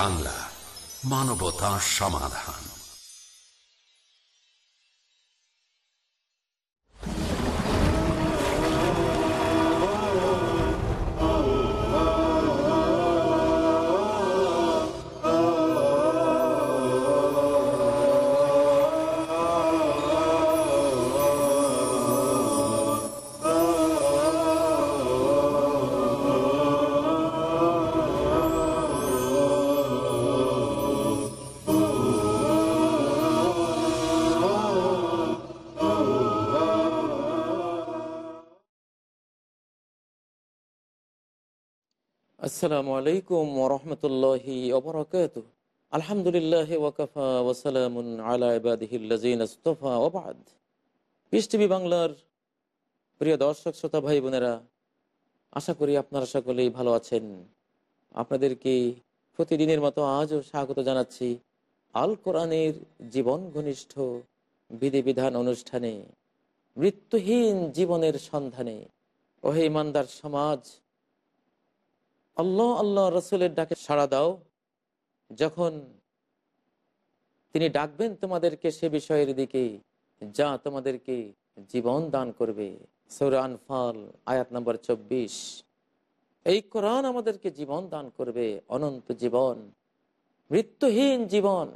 বাংলা মানবতা সমাধান। আসসালামু আলাইকুম ওরহমতুল্লাহি ওবরাকাত আলহামদুলিল্লাহ ওয়াকাফা ওসালামুন আলা ইবাদিহিল্লাজিন আস্তফা ওবাদ পিস টিভি বাংলার প্রিয় দর্শক, শ্রোতা ভাই বোনেরা আশা করি আপনারা সকলেই ভালো আছেন। আপনাদেরকে প্রতিদিনের মতো আজও স্বাগত জানাচ্ছি আল কোরআনের জীবন ঘনিষ্ঠ বিধিবিধান অনুষ্ঠানে, মৃত্যুহীন জীবনের সন্ধানে। ওহে ইমানদার সমাজ আল্লাহ আল্লাহ রসুলের ডাকে সাড়া দাও। যখন তিনি ডাকবেন, তোমাদেরকে সে বিষয়ের দিকে যা তোমাদেরকে জীবন দান করবে। সৌরান ফল আয়াত নম্বর চব্বিশ। এই কোরআন আমাদেরকে জীবন দান করবে, অনন্ত জীবন, মৃত্যুহীন জীবন।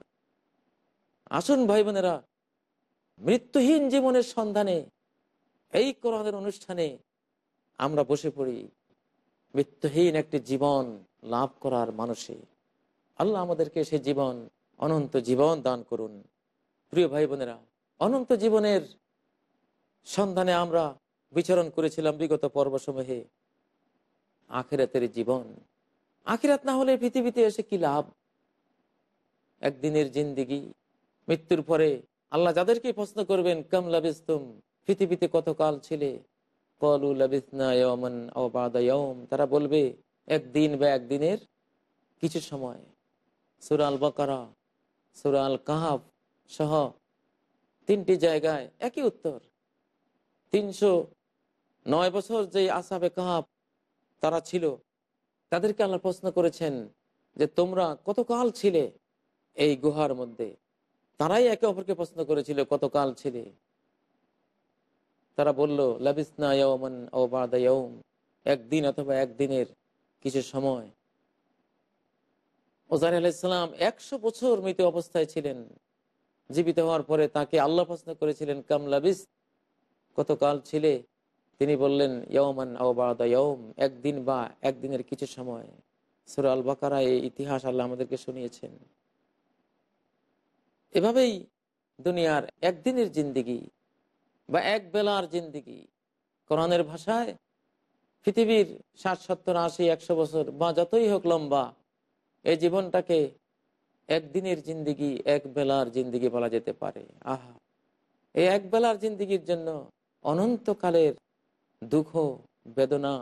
আসুন ভাই বোনেরা মৃত্যুহীন জীবনের সন্ধানে, এই কোরআনের অনুষ্ঠানে আমরা বসে পড়ি। মৃত্যুহীন একটি জীবন লাভ করার মানুষে আল্লাহ আমাদেরকে সে জীবন, অনন্ত জীবন দান করুন। প্রিয় ভাই বোনেরা, অনন্ত জীবনের সন্ধানে আমরা বিচরণ করেছিলাম বিগত পর্বসমূহে। আখেরাতের জীবন। আখিরাত না হলে পৃথিবীতে এসে কি লাভ? একদিনের জিন্দিগি, মৃত্যুর পরে আল্লাহ যাদেরকে প্রশ্ন করবেন, কাম লাবিস্তুম, পৃথিবীতে কতকাল ছিলে? তারা বলবে, একদিন বা একদিনের কিছু সময়। সুরাল বকারা সুরাল কাহাব সহ তিনটি জায়গায় একই উত্তর। তিনশো নয় বছর যে আসাবে কাহাব তারা ছিল, তাদেরকে আল্লাহ প্রশ্ন করেছেন যে, তোমরা কতকাল ছিলে এই গুহার মধ্যে? তারাই একে অপরকে প্রশ্ন করেছিল, কতকাল ছিলে? তারা বলল, লাবিসনা ও একদিন অথবা একদিনের কিছু সময়। ওজার আলাইসালাম একশো বছর মৃত অবস্থায় ছিলেন। জীবিত হওয়ার পরে তাকে আল্লাহ প্রশ্ন করেছিলেন, কাম লাবিস? কতকাল ছিলে? তিনি বললেন ইয়মান ও বাদা একদিন বা একদিনের কিছু সময়। সুর আল বাকারা এই ইতিহাস আল্লাহ আমাদেরকে শুনিয়েছেন। এভাবেই দুনিয়ার একদিনের জিন্দিগি বা এক বেলার জিন্দিগি। কোরআনের ভাষায় পৃথিবীর ষাট, সত্তর, আশি, একশো বছর বা যতই হোক লম্বা, এই জীবনটাকে একদিনের জিন্দিগি, এক বেলার জিন্দিগি বলা যেতে পারে। আহা! এই এক বেলার জিন্দিগির জন্য অনন্তকালের দুঃখ, বেদনা,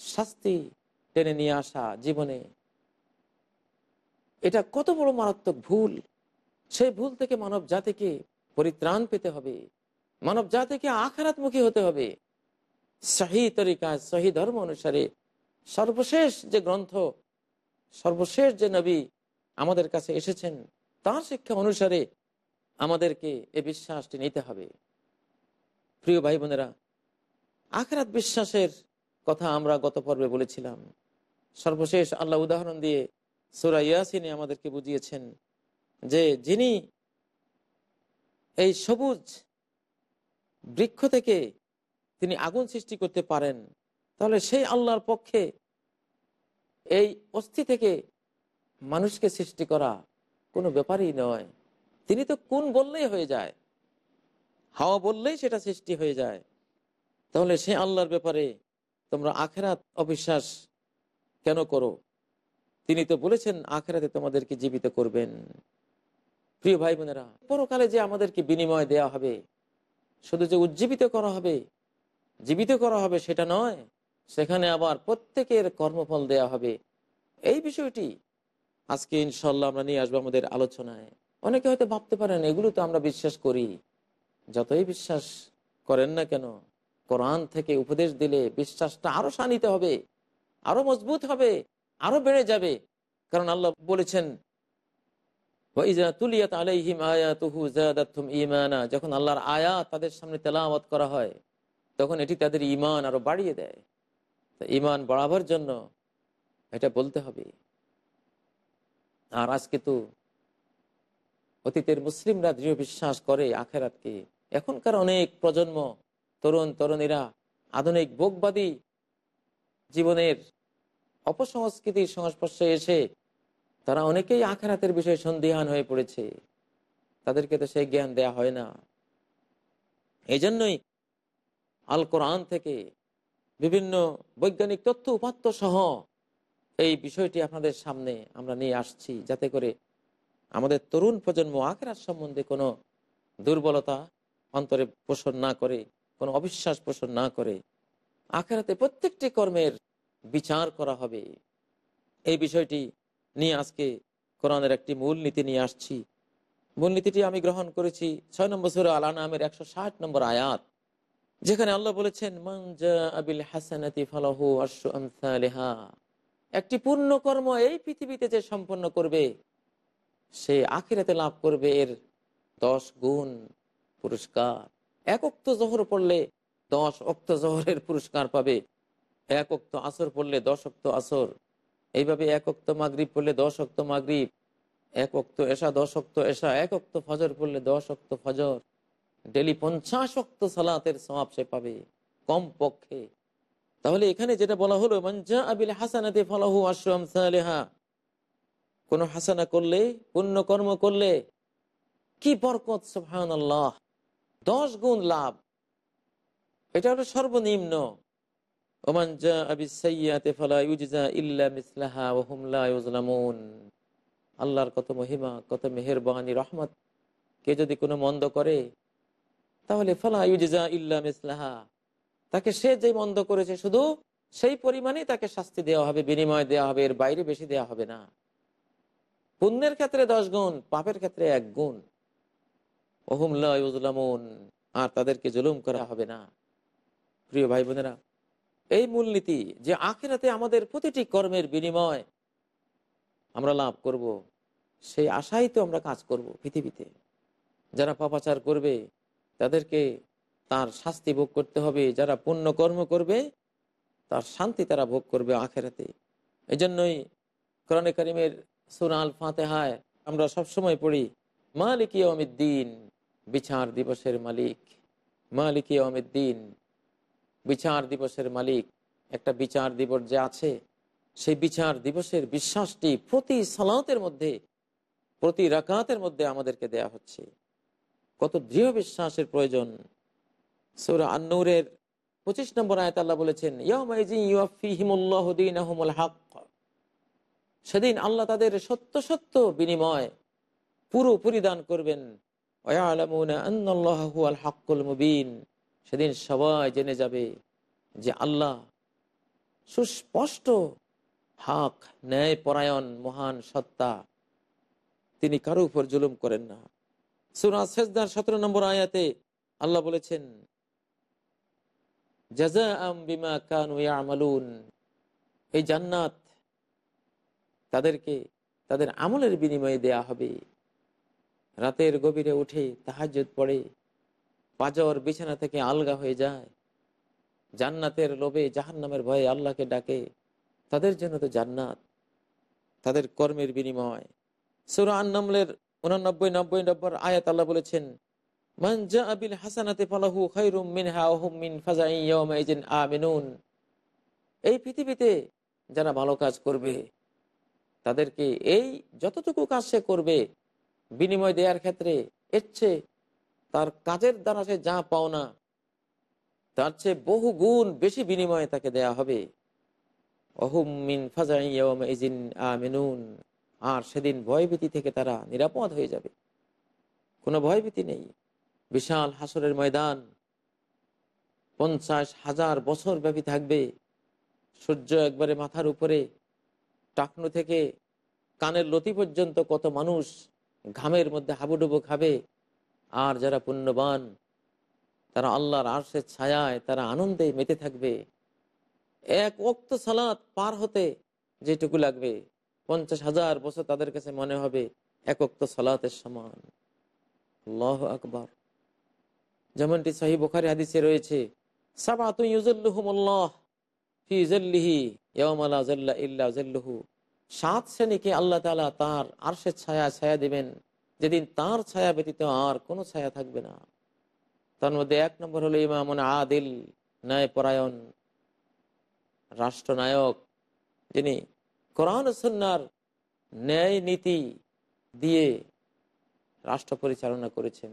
শাস্তি টেনে নিয়ে আসা জীবনে এটা কত বড় মারাত্মক ভুল। সেই ভুল থেকে মানব জাতিকে পরিত্রাণ পেতে হবে। মানব জাতিকে আখারাতমুখী হতে হবে। সহি তরিকা, সহি ধর্ম অনুসারে সর্বশেষ যে গ্রন্থ, সর্বশেষ যে নবী আমাদের কাছে এসেছেন, তার শিক্ষা অনুসারে আমাদেরকে এ বিশ্বাসটি নিতে হবে। প্রিয় ভাই বোনেরা, আখরাত বিশ্বাসের কথা আমরা গত পর্বে বলেছিলাম। সর্বশেষ আল্লাহ উদাহরণ দিয়ে সুরা ইয়াসিনে আমাদেরকে বুঝিয়েছেন যে যিনি এই সবুজ বৃক্ষ থেকে তিনি আগুন সৃষ্টি করতে পারেন, তাহলে সেই আল্লাহর পক্ষে এই অস্থি থেকে মানুষকে সৃষ্টি করা কোনো ব্যাপারই নয়। তিনি তো কোন বললেই হয়ে যায়, হাওয়া বললেই সেটা সৃষ্টি হয়ে যায়। তাহলে সে আল্লাহর ব্যাপারে তোমরা আখেরাত অবিশ্বাস কেন করো? তিনি তো বলেছেন, আখেরাতে তোমাদেরকে জীবিত করবেন। প্রিয় ভাই বোনেরা পরকালে যে আমাদেরকে বিনিময় দেয়া হবে শুধু যে উজ্জীবিত করা হবে, জীবিত করা হবে সেটা নয়, সেখানে আবার প্রত্যেকের কর্মফল দেয়া হবে। এই বিষয়টি আজকে ইনশাল্লাহ আমরা নিয়ে আসব আমাদের আলোচনায়। অনেকে হয়তো ভাবতে পারেন, এগুলো তো আমরা বিশ্বাস করি। যতই বিশ্বাস করেন না কেন, কোরআন থেকে উপদেশ দিলে বিশ্বাসটা আরও শানিতে হবে, আরও মজবুত হবে, আরও বেড়ে যাবে। কারণ আল্লাহ বলেছেন যখন আল্লাহর আয়াত তাদের সামনে তেলাওয়াত করা হয়, তখন এটি তাদের ঈমান আরও বাড়িয়ে দেয়। তো ঈমান বাড়াবার জন্য এটা বলতে হবে। আর আজকে তো অতীতের মুসলিমরা দৃঢ় বিশ্বাস করে আখেরাতকে। এখনকার অনেক প্রজন্ম, তরুণ, তরুণীরা আধুনিক ভোগবাদী জীবনের অপসংস্কৃতির সংস্পর্শে এসে তারা অনেকেই আখেরাতের বিষয়ে সন্দিহান হয়ে পড়েছে। তাদেরকে তো সেই জ্ঞান দেয়া হয় না। এই জন্যই আল কোরআন থেকে বিভিন্ন বৈজ্ঞানিক তথ্য উপাত্ত সহ এই বিষয়টি আপনাদের সামনে আমরা নিয়ে আসছি, যাতে করে আমাদের তরুণ প্রজন্ম আখেরাত সম্বন্ধে কোনো দুর্বলতা অন্তরে পোষণ না করে, কোনো অবিশ্বাস পোষণ না করে। আখেরাতে প্রত্যেকটি কর্মের বিচার করা হবে। এই বিষয়টি নিয়ে আজকে কোরআনের একটি মূল নীতি নিয়ে আসছি। মূলনীতিটি আমি গ্রহণ করেছি ছয় নম্বর সুর আলা নামের একশো ষাট নম্বর আয়াত, যেখানে আল্লাহ বলেছেন একটি পূর্ণ কর্ম এই পৃথিবীতে যে সম্পন্ন করবে, সে আখিরাতে লাভ করবে এর দশ গুণ পুরস্কার। এক অক্ত জহর পড়লে দশ অক্ত জহরের পুরস্কার পাবে এক অক্ত আসর পড়লে দশ অক্ত আসর। এইভাবে এক অক্ত মাগরীব পড়লে দশ অক্ত মাগরীব, এক অক্ত এসা দশ অক্ত এসা এক অক্ত ফজর পড়লে দশ অক্ত ফজর। ডেলি পঞ্চাশ অক্ত সালাতের সমাপ সে পাবে কম পক্ষে তাহলে এখানে যেটা বলা হলো মঞ্জা আবিল হাসানাতে ফলাহু আশ্রম সালেহা কোন হাসানা করলে, পুণ্য কর্ম করলে কি বরকত আল্লাহ দশ গুণ লাভ। এটা হলো সর্বনিম্ন। ওমান আবি সাইয়াতে ফালা মিসলাহা ইউজলামুন আল্লাহর কত মহিমা, কত মেহেরবানি, রহমত। কে যদি কোনো মন্দ করে, তাহলে ফালা ইউজা ইল্লা মিসলাহা। তাকে সে যে মন্দ করেছে শুধু সেই পরিমাণে তাকে শাস্তি দেওয়া হবে, বিনিময় দেওয়া হবে, এর বাইরে বেশি দেওয়া হবে না। পুণ্যের ক্ষেত্রে দশ গুণ, পাপের ক্ষেত্রে এক গুণ। ওহুমলামুন আর তাদেরকে জুলুম করা হবে না। প্রিয় ভাই বোনেরা এই মূলনীতি যে আখেরাতে আমাদের প্রতিটি কর্মের বিনিময় আমরা লাভ করব, সেই আশাই তো আমরা কাজ করব পৃথিবীতে। যারা পাপাচার করবে, তাদেরকে তার শাস্তি ভোগ করতে হবে। যারা পুণ্য কর্ম করবে, তার শান্তি তারা ভোগ করবে আখেরাতে। এই জন্যই কোরআনে করিমের সুরাল ফাতেহায় আমরা সবসময় পড়ি, মালিক দিন বিচার দিবসের মালিক। মালিক দিন বিচার দিবসের মালিক, একটা বিচার দিবস যে আছে, সেই বিচার দিবসের বিশ্বাসটি প্রতি সালাতের মধ্যে, প্রতি রাকাতের মধ্যে আমাদেরকে দেয়া হচ্ছে। কত দৃঢ় বিশ্বাসের প্রয়োজন। সৌরা আন্নুরের পঁচিশ নম্বর আয়ত আল্লাহ বলেছেন সেদিন আল্লাহ তাদের সত্য সত্য বিনিময় পুরো পরিদান করবেন। মুবিন। সেদিন সবাই জেনে যাবে যে আল্লাহ সুস্পষ্ট হাক ন্যায় পরায়ণ মহান সত্তা। তিনি কারও উপর জুলুম করেন না। সুরা শেষদার সতেরো নম্বর আয়াতে আল্লাহ বলেছেন আম বিমা এই জান্নাত তাদেরকে, তাদের আমলের বিনিময়ে দেয়া হবে। রাতের গভীরে উঠে তাহাজুদ পড়ে পাজর বিছানা থেকে আলগা হয়ে যায়। জান্নাতের লোভে জাহান নামের ভয়ে আল্লাহকে ডাকে। তাদের জন্য তো জান্নাত, তাদের কর্মের বিনিময়। সুরা আন্নামলের উনানব্বই, নব্বই নম্বর আয়াত আল্লাহ বলেছেন মানজা আবিল হাসানাতে ফালাহু খাইরুম মিনহা মিন ফাজাই ইয়াউমাইজিন আমিনুন। এই পৃথিবীতে যারা ভালো কাজ করবে, তাদেরকে এই যতটুকু কাজ সে করবে, বিনিময় দেওয়ার ক্ষেত্রে এর চেয়ে তার কাজের দ্বারা সে যা পাওনা তার চেয়ে বহু গুণ বেশি বিনিময়ে তাকে দেয়া হবে। আর সেদিন ভয়ভীতি থেকে তারা নিরাপদ হয়ে যাবে। কোনো ভয়ভীতি নেই। বিশাল হাসরের ময়দান। পঞ্চাশ হাজার বছর ব্যাপী থাকবে। সূর্য একবারে মাথার উপরে। টাকনু থেকে কানের লতি পর্যন্ত কত মানুষ ঘামের মধ্যে হাবুডুবু খাবে। আর যারা পুণ্যবান, তারা আল্লাহর আর্শের ছায়ায় তারা আনন্দে মেতে থাকবে। এক অক্ত সালাত পার হতে যেটুকু লাগবে, পঞ্চাশ হাজার বছর তাদের কাছে মনে হবে এক তো সালাতের সমান। আল্লাহ আকবর। যেমনটি সাহি বোখারি হাদিসে রয়েছে সাত শ্রেণীকে আল্লাহ তাআলা তার আর্শের ছায়া ছায়া দিবেন। যেদিন তার ছায়া ব্যতীত আর কোনো ছায়া থাকবে না। তার মধ্যে এক নম্বর হলো ইমামুন আদিল ন্যায় পরায়ণ রাষ্ট্রনায়ক, যিনি কোরআন সন্ন্যার ন্যায় নীতি দিয়ে রাষ্ট্র পরিচালনা করেছেন।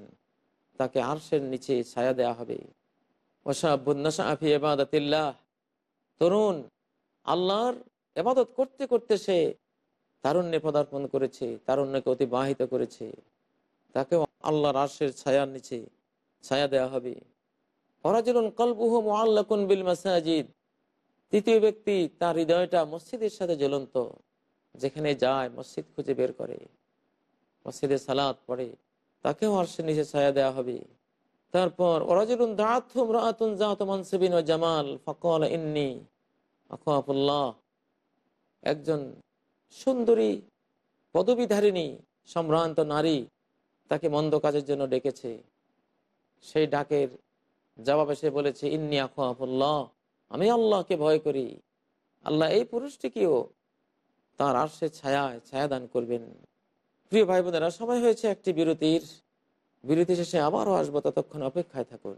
তাকে আরশের নিচে ছায়া দেয়া হবে। তরুণ, আল্লাহর এবাদত করতে করতে সে তারুণ্যে পদার্পণ করেছে, তারুণ্যকে অতিবাহিত করেছে। তাকেও আল্লাহর আরশের ছায়ার নিচে ছায়া দেওয়া হবে। ফরাজুল কলবুহ মোয়াল্লাকুন বিল মাসাজিদ। তৃতীয় ব্যক্তি তার হৃদয়টা মসজিদের সাথে জ্বলন্ত, যেখানে যায়, মসজিদ খুঁজে বের করে। মসজিদে সালাদ পড়ে, তাকেও আরশের নিচে ছায়া দেওয়া হবে। তারপর, ওরাজুলুন দাঁতুম রাতুন জাত মানসিবিন ও জামাল, ফকল ইন্নি আকুল্লাহ একজন সুন্দরী পদবিধারিণী সম্ভ্রান্ত নারী তাকে মন্দ কাজের জন্য ডেকেছে। সেই ডাকের জবাবে সে বলেছে, ইন্নি আকুল্লাহ আমি আল্লাহকে ভয় করি। আল্লাহ এই পুরুষটিকেও তার আর্শে ছায়ায় ছায়াদান করবেন। প্রিয় ভাই বোনেরা সময় হয়েছে একটি বিরতির। বিরতি শেষে আবারও আসব ততক্ষণ অপেক্ষায় থাকুন।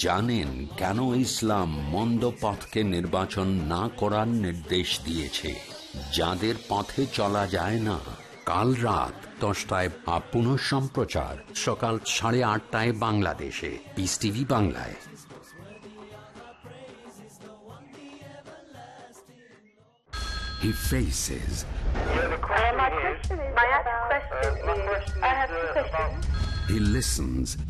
জানেন কেন ইসলাম মন্দ পথকে নির্বাচন না করার নির্দেশ দিয়েছে। যাদের পথে চলা যায় না। কাল রাত দশটায় আপন সম্প্রচার সকাল সাড়ে আটটায় বাংলাদেশে। পিস টিভি বাংলায়। He faces My question is My about, question uh, my is- question I is, have two uh, questions. he listens,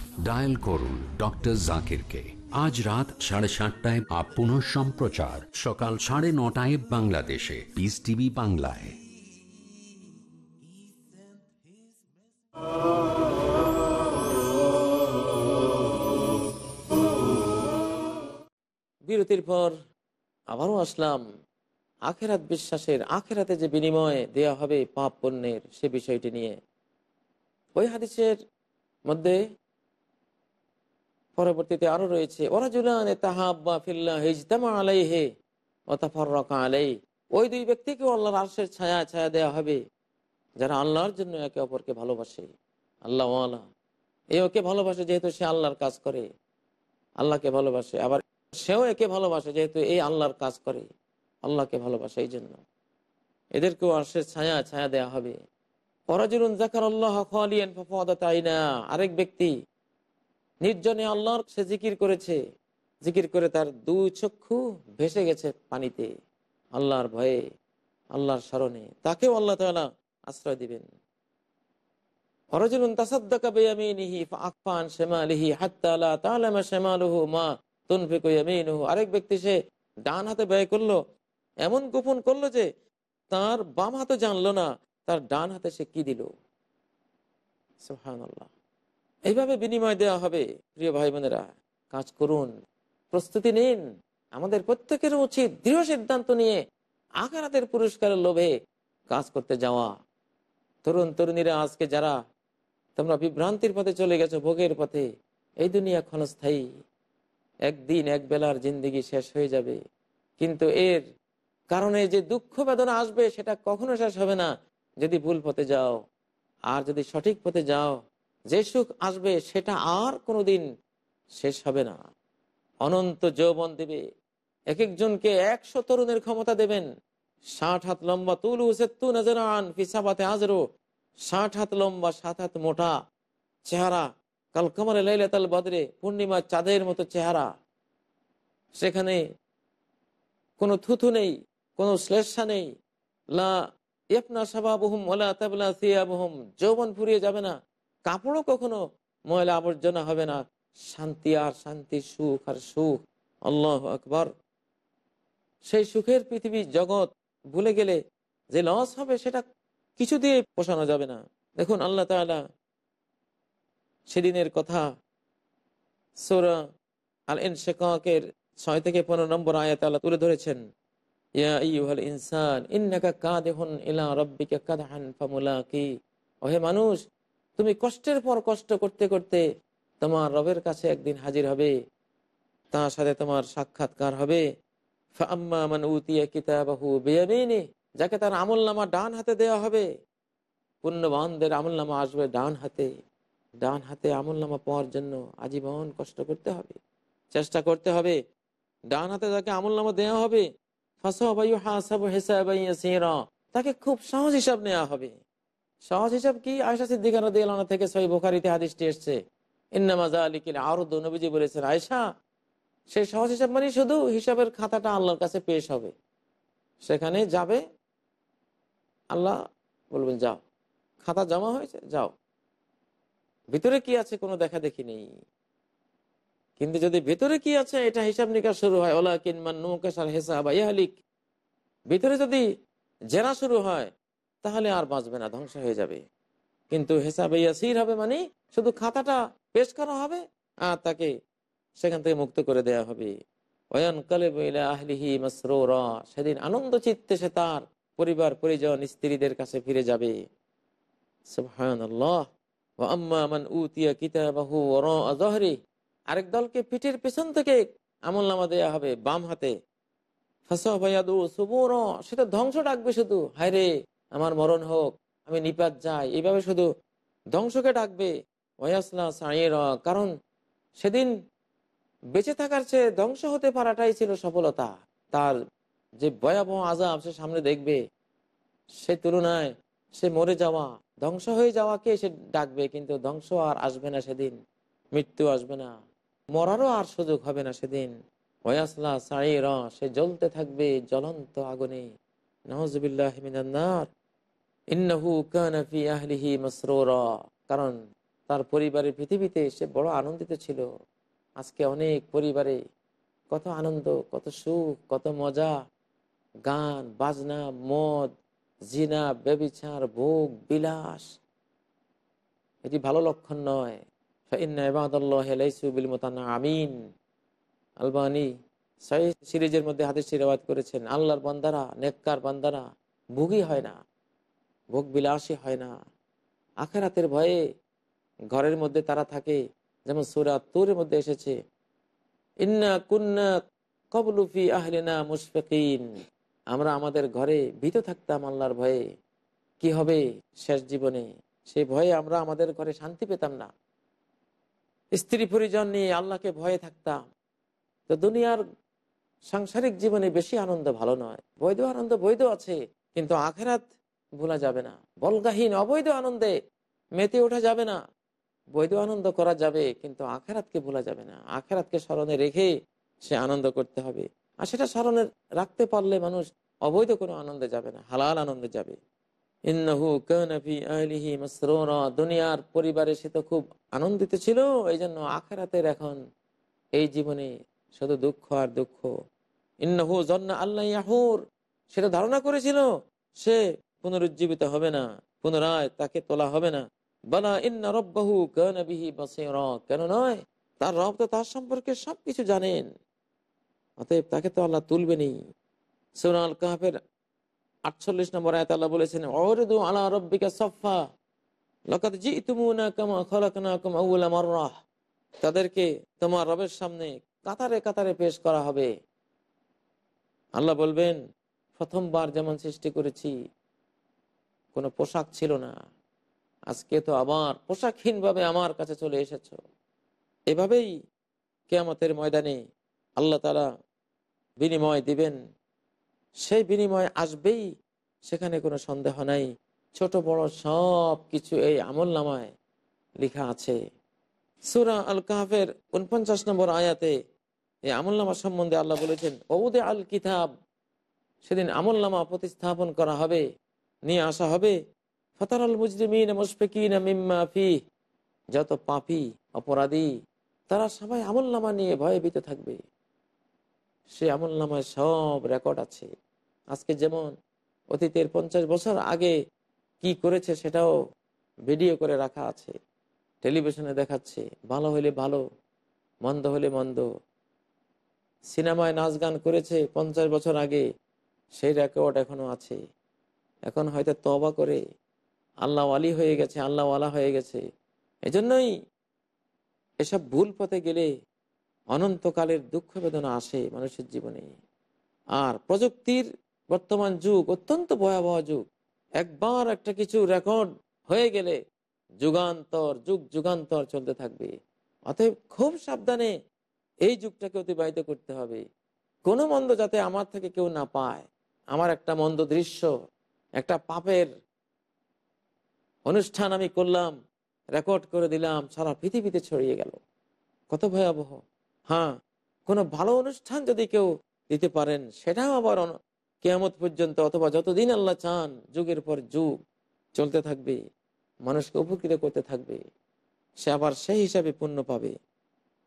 Dial করুন ডক্টর জাকিরকে আজ রাত সাড়ে সাতটায় আপন সম্প্রচার। সকাল সাড়ে নটায় বাংলাদেশে। পিস টিভি বাংলায়। বিরতির পর আবারও আসলাম। আখেরাত বিশ্বাসের আখেরাতে যে বিনিময় দেয়া হবে পাপ পুণ্যের সে বিষয়টি নিয়ে। ওই হাদিসের মধ্যে পরবর্তীতে আরও রয়েছে ওরা জুলানে তাহাব্বা ফিল্লা হিজতামা আলাইহে অতাফরকা আলাই ওই দুই ব্যক্তিকেও আল্লাহর আরশের ছায়া ছায়া দেয়া হবে। যারা আল্লাহর জন্য একে অপরকে ভালোবাসে আল্লাহ এ ওকে ভালোবাসে যেহেতু সে আল্লাহর কাজ করে, আল্লাহকে ভালোবাসে। আবার সেও একে ভালোবাসে যেহেতু এই আল্লাহর কাজ করে, আল্লাহকে ভালোবাসে এই জন্য। এদেরকেও আরশের ছায়া ছায়া দেয়া হবে। পরাজুলুন জাকার আল্লাহ আরেক ব্যক্তি নির্জনে আল্লাহর সে জিকির করেছে। জিকির করে তার দুই চক্ষু ভেসে গেছে পানিতে। আল্লাহর ভয়ে, আল্লাহর স্মরণে। তাকেও আল্লাহ তালা আশ্রয় দিবেন। আরেক ব্যক্তি সে ডান হাতে ব্যয় করল, এমন গোপন করল যে তার বাম হাতে জানলো না, তার ডান হাতে সে কি দিল। এইভাবে বিনিময় দেওয়া হবে, প্রিয় ভাই বোনেরা কাজ করুন, প্রস্তুতি নিন। আমাদের প্রত্যেকের উচিত দৃঢ় সিদ্ধান্ত নিয়ে আকারাতের পুরস্কারের লোভে কাজ করতে যাওয়া। তরুণ তরুণীরা আজকে যারা তোমরা বিভ্রান্তির পথে চলে গেছো, ভোগের পথে, এই দুনিয়া ক্ষণস্থায়ী। একদিন এক বেলার জিন্দিগি শেষ হয়ে যাবে। কিন্তু এর কারণে যে দুঃখ বেদনা আসবে, সেটা কখনো শেষ হবে না। যদি ভুল পথে যাও, আর যদি সঠিক পথে যাও যে সুখ আসবে, সেটা আর কোনোদিন শেষ হবে না। অনন্ত যৌবন দেবে। এক একজনকে একশো তরুণের ক্ষমতা দেবেন। ষাট হাত লম্বা তুলু সেত্তু নজরান ফিসাবাতে হাজরো ষাট হাত লম্বা, সাত হাত মোটা চেহারা। কাল কমরে লাইলাতাল বদরে পূর্ণিমা চাঁদের মতো চেহারা। সেখানে কোনো থুথু নেই, কোনো শ্লেষা নেই। লা ইয়পনা সাবাবহুম ওলা তাবলা সিয়াবহুম। যৌবন ফুরিয়ে যাবে না। কাপড়ও কখনো ময়লা আবর্জনা হবে না। শান্তি আর শান্তি, সুখ আর সুখ। আল্লাহ আকবর। সেই সুখের পৃথিবী জগৎ ভুলে গেলে যে লস হবে সেটা কিছু দিয়ে পোষানো যাবে না। দেখুন আল্লাহ তাআলা সেদিনের কথা সোরা আল ইনশেকের ছয় থেকে পনেরো নম্বর আয়াত আল্লাহ তুলে ধরেছেন। ইনসান, ইন্নাকা কাদিহুন ইলা রাব্বিকা কাদহান ফামুলাকি। ওহে মানুষ তুমি কষ্টের পর কষ্ট করতে করতে তোমার রবের কাছে একদিন হাজির হবে। তার সাথে তোমার সাক্ষাৎকার হবে। যাকে তার আমল নামা ডান হাতে দেওয়া হবে। পুণ্যবানদের আমল নামা আসবে ডান হাতে। ডান হাতে আমল নামা পাওয়ার জন্য আজীবন কষ্ট করতে হবে, চেষ্টা করতে হবে। ডান হাতে যাকে আমল নামা দেওয়া হবে তাকে খুব সহজ হিসাব নেওয়া হবে। সহজ হিসাব কি? আয়সা সিদ্দিকার থেকে সহি বোখারিতে হাদিসটি এসছে ইন্নামাজা আলী কিনা আরও নবীজি বলেছেন আয়সা সেই সহজ হিসাব মানে শুধু হিসাবের খাতাটা আল্লাহর কাছে পেশ হবে। সেখানে যাবে, আল্লাহ বলবেন, যাও। খাতা জমা হয়েছে, যাও। ভিতরে কি আছে কোনো দেখা দেখি নেই। কিন্তু যদি ভেতরে কি আছে, এটা হিসাব নিকাশ শুরু হয়। ওলা কিনমান নৌকাশার হেসাব ইয়ালিক ভিতরে যদি জেনা শুরু হয় তাহলে আর বাঁচবে না, ধ্বংস হয়ে যাবে। কিন্তু হেসাব ইয়াসির হবে মানে শুধু খাতাটা পেশ করা হবে আর তাকে সেখান থেকে মুক্ত করে দেয়া হবে। সেদিন আনন্দ চিত্তে সে তার পরিবার, পরিজন, স্ত্রীদের কাছে ফিরে যাবে। আরেক দলকে পিঠের পেছন থেকে আমল নামা দেওয়া হবে বাম হাতে। সেটা ধ্বংস ডাকবে শুধু। হায় রে আমার মরণ হোক, আমি নিপাত যাই। এইভাবে শুধু ধ্বংসকে ডাকবে কারণ সেদিন বেঁচে থাকার চেয়ে ধ্বংস হতে পারাটাই ছিল সফলতা। তার যে ভয়াবহ আজাব সে সামনে দেখবে, সে তুলনায় সে মরে যাওয়া, ধ্বংস হয়ে যাওয়াকে সে ডাকবে, কিন্তু ধ্বংস আর আসবে না সেদিন, মৃত্যু আসবে না, মরারও আর সুযোগ হবে না সেদিন। ওয়াসলা সাইর, সে জ্বলতে থাকবে জ্বলন্ত আগুনে। নজবিল্লাহমিনান্নার কারণ তার পরিবারের পৃথিবীতে সে বড় আনন্দিত ছিল। আজকে অনেক পরিবারে কত আনন্দ, কত সুখ, কত মজা। গান, বাজনা, মদ, জিনা, ব্যবিচার, ভোগ, বিলাস। এটি ভালো লক্ষণ নয়। আমিন আলবানি সিরিজের মধ্যে হাতে সিরাবাদ করেছেন, আল্লাহর বান্দারা, নেককার বান্দারা ভুগি হয় না। ভোগ বিলাসী হয় না। আখেরাতের ভয়ে ঘরের মধ্যে তারা থাকে। যেমন সুরা তোরের মধ্যে এসেছে, ইন্না কুন্না কবলুফি আহলিনা মুশফিকিন। আমরা আমাদের ঘরে ভীত থাকতাম আল্লাহর ভয়ে। কি হবে শেষ জীবনে? সেই ভয়ে আমরা আমাদের ঘরে শান্তি পেতাম না। স্ত্রী পরিজন নিয়ে আল্লাহকে ভয়ে থাকতাম। তো দুনিয়ার সাংসারিক জীবনে বেশি আনন্দ ভালো নয়। বৈধ আনন্দ বৈধ আছে, কিন্তু আখেরাত ভোলা যাবে না। বলগাহীন অবৈধ আনন্দে মেতে ওঠা যাবে না। বৈধ আনন্দ করা যাবে, কিন্তু আখেরাতকে ভোলা যাবে না। আখেরাতকে স্মরণে রেখে সে আনন্দ করতে হবে। আর সেটা স্মরণে রাখতে পারলে মানুষ অবৈধ কোনো আনন্দে যাবে না, হালাল আনন্দে যাবে। দুনিয়ার পরিবারে সে তো খুব আনন্দিত ছিল এই জন্য আখেরাতের এখন এই জীবনে শুধু দুঃখ আর দুঃখ। ইন্নাহু জন্না আল্লাহ সেটা ধারণা করেছিল, সে পুনরুজ্জীবিত হবে না, পুনরায় তাকে তোলা হবে না। বলা ইন্না রব্বাহু কানাবিহি কেন নয়? তার রব তো তার সম্পর্কে সবকিছু জানেন। অতএব তাকে তো আল্লাহ তুলবেনি সূরা আল কাহাফের আটচল্লিশ নম্বর আয়াত আল্লাহ বলেছেন অরদু আলা রব্বিকা সফা তাদেরকে তোমার রবের সামনে কাতারে কাতারে পেশ করা হবে। আল্লাহ বলবেন, প্রথমবার যেমন সৃষ্টি করেছি কোনো পোশাক ছিল না। আজকে তো আবার পোশাকহীনভাবে আমার কাছে চলে এসেছ। এভাবেই কেয়ামতের ময়দানে আল্লাহ তালা বিনিময় দিবেন। সেই বিনিময় আসবেই, সেখানে কোনো সন্দেহ নাই। ছোট বড় সব কিছু এই আমল নামায় লেখা আছে। সুরা আল কাহাফের উনপঞ্চাশ নম্বর আয়াতে এই আমল নামা সম্বন্ধে আল্লাহ বলেছেন ওদে আল কিতাব। সেদিন আমল নামা প্রতিস্থাপন করা হবে। নিয়ে আসা হবে। ফতার আল মুজরিমিন মুশফিকিন মিম্মা ফি। যত পাপি, অপরাধী, তারা সবাই আমল নামা নিয়ে ভয়ভীত থাকবে। সে আমল নামায় সব রেকর্ড আছে। আজকে যেমন অতীতের পঞ্চাশ বছর আগে কি করেছে সেটাও ভিডিও করে রাখা আছে, টেলিভিশনে দেখাচ্ছে, ভালো হলে ভালো, মন্দ হলে মন্দ। সিনেমায় নাচ গান করেছে পঞ্চাশ বছর আগে, সেই রেকর্ড এখনও আছে। এখন হয়তো তবা করে আল্লাহ আলী হয়ে গেছে, আল্লাহ আলা হয়ে গেছে। এজন্যই এসব ভুল পথে গেলে অনন্তকালের দুঃখ বেদনা আসে মানুষের জীবনে। আর প্রযুক্তির বর্তমান যুগ, অত্যন্ত ভয়াবহ যুগ, একবার একটা কিছু রেকর্ড হয়ে গেলে যুগান্তর, যুগ যুগান্তর চলতে থাকবে। অতএব খুব সাবধানে এই যুগটাকে অতিবাহিত করতে হবে। কোনো মন্দ যাতে আমার থেকে কেউ না পায়, আমার একটা মন্দ দৃশ্য একটা পাপের অনুষ্ঠান আমি করলাম রেকর্ড করে দিলাম, সারা পৃথিবীতে ছড়িয়ে গেল। কত ভয়াবহ। হ্যাঁ কোনো ভালো অনুষ্ঠান যদি কেউ দিতে পারেন, সেটাও আবার কেয়ামত পর্যন্ত অথবা যতদিন আল্লাহ চান, যুগের পর যুগ চলতে থাকবে, মানুষকে উপকৃত করতে থাকবে, সে আবার সেই হিসাবে পুণ্য পাবে।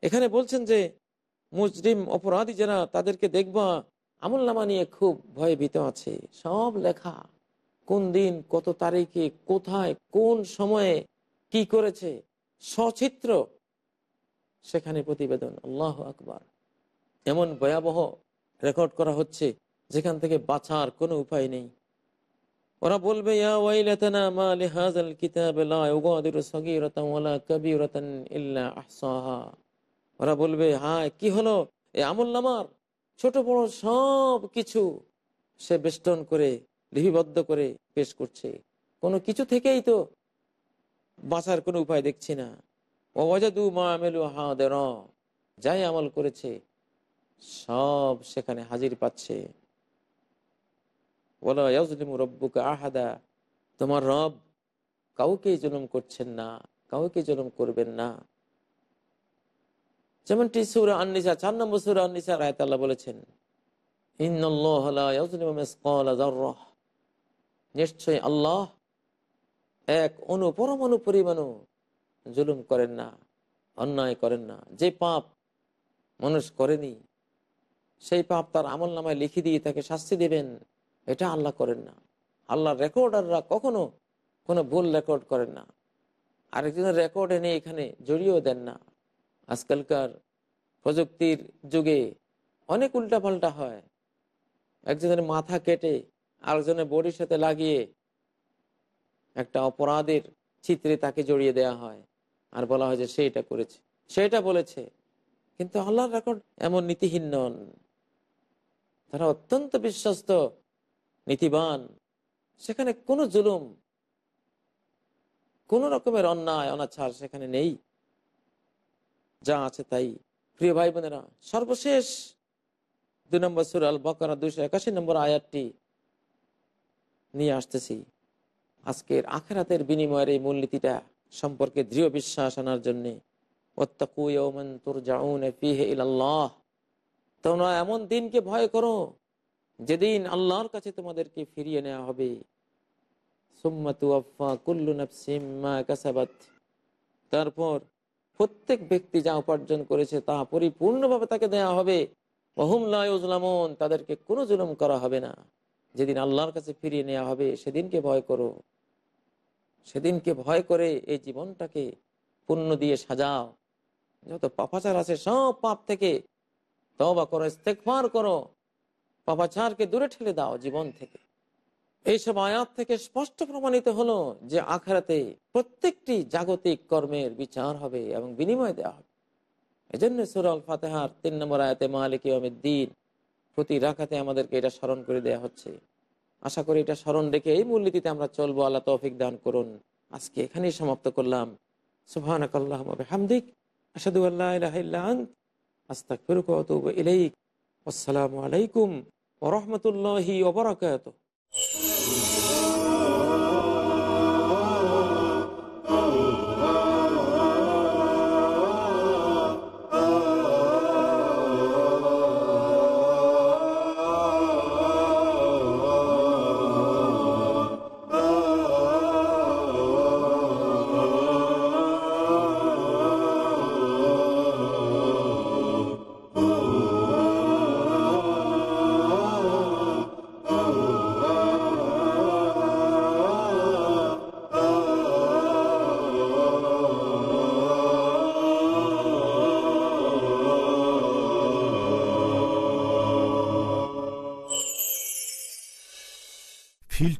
এখানে বলছেন যে, মুসলিম অপরাধী যারা, তাদেরকে দেখবা আমল নামা নিয়ে খুব ভয়ে ভীত আছে। সব লেখা। কোন দিন, কত তারিখে, কোথায়, কোন সময়ে, কি করেছে, সচিত্র, সেখানে প্রতিবেদন। আল্লাহ আকবার। এমন ভয়াবহ রেকর্ড করা হচ্ছে, যেখান থেকে বাঁচার কোনো উপায় নেই। ওরা বলবে ওরা বলবে, হায়, কি হলো? এ আমল নামার, ছোট বড় সব কিছু সে বেষ্টন করে লিপিবদ্ধ করে পেশ করছে। কোনো কিছু থেকেই তো বাঁচার কোনো উপায় দেখছি না। অজাদু মা আমেলু হাদের, যাই আমল করেছে, সব সেখানে হাজির পাচ্ছে। রব্বুকে আহাদা, তোমার রব কাউকে জুলুম করছেন না, কাউকে জুলুম করবেন না। যেমনটি সুরা আন্নিসা, চার নম্বর সুরা আন্নিসা রায়তাল্লাহ বলেছেন নিশ্চয় আল্লাহ এক অনুপরমাণু পরিমাণু জুলুম করেন না, অন্যায় করেন না। যে পাপ মানুষ করেনি, সেই পাপ তার আমল নামায় লিখে দিয়ে তাকে শাস্তি দেবেন, এটা আল্লাহ করেন না। আল্লাহর রেকর্ডাররা কখনো কোনো ভুল রেকর্ড করেন না। আরেকজনের রেকর্ড এনে এখানে জড়িয়েও দেন না। আজকালকার প্রযুক্তির যুগে অনেক উল্টাপাল্টা হয়। একজনের মাথা কেটে আরেকজনের বডির সাথে লাগিয়ে একটা অপরাধের চিত্রে তাকে জড়িয়ে দেয়া হয়। আর বলা হয় যে সে এটা করেছে। সেটা বলেছে। কিন্তু আল্লাহর রেকর্ড এমন নীতিহীন নন। তারা অত্যন্ত বিশ্বস্ত, নীতিবান। সেখানে কোনো জুলুম, কোন রকমের অন্যায় অনাচার সেখানে নেই। যা আছে তাই। প্রিয় ভাই বোনেরা, সর্বশেষ দুই নম্বর সুর আল বকরা দুইশো একাশি নম্বর আয়াতটি নিয়ে আসতেছি। আজকের আখেরাতের বিনিময়ের এই মূলনীতিটা সম্পর্কে দৃঢ় বিশ্বাস আনার জন্যে। তোমরা এমন দিনকে ভয় করো, যেদিন আল্লাহর কাছে তোমাদেরকে ফিরিয়ে নেওয়া হবে। তারপর প্রত্যেক ব্যক্তি যা উপার্জন করেছে তা পরিপূর্ণভাবে তাকে দেয়া হবে। তাদেরকে কোনো জুলুম করা হবে না। যেদিন আল্লাহর কাছে ফিরিয়ে নেওয়া হবে, সেদিনকে ভয় করো। সেদিনকে ভয় করে এই জীবনটাকে পুণ্য দিয়ে সাজাও। যত পাপাচার আছে, সব পাপ থেকে তবা করো ইস্তেকবার করো। পাপাচারকে দূরে ঠেলে দাও জীবন থেকে। এইসব আয়াত থেকে স্পষ্ট প্রমাণিত হলো যে আখড়াতে প্রত্যেকটি জাগতিক কর্মের বিচার হবে এবং বিনিময় দেওয়া হবে। এজন্য জন্য সুরাল ফাতেহার তিন নম্বর আয়াতে মালিক দিন প্রতি রাখাতে আমাদেরকে এটা স্মরণ করে দেওয়া হচ্ছে। আশা করি এটা স্মরণ রেখে এই মূলনীতিতে আমরা চলবো। আল্লাহ তৌফিক দান করুন। আজকে এখানেই সমাপ্ত করলাম। সুবহানাকাল্লাহ হামদিক আসসালামু আলাইকুম ওয়া রাহমাতুল্লাহি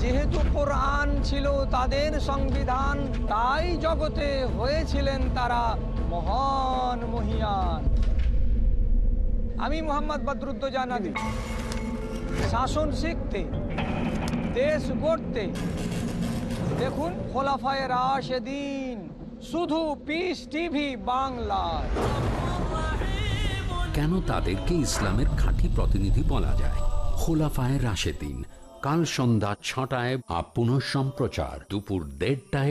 যেহেতু কোরআন ছিল তাদের সংবিধান, তাই জগতে হয়েছিলেন তারা মহান মহিয়ান। আমি মোহাম্মদ বদরুদ্দোজানাদি শাসন শিখতে, দেশ গড়তে, দেখুন খোলাফায় রাশেদিন, শুধু পিস টিভি বাংলায়। কেন তাদেরকে ইসলামের খাঁটি প্রতিনিধি বলা যায়? খোলাফায় রাশেদিন। কাল সন্ধ্যা ছটায় আপ পুনঃ সম্প্রচার দুপুর দেড়টায়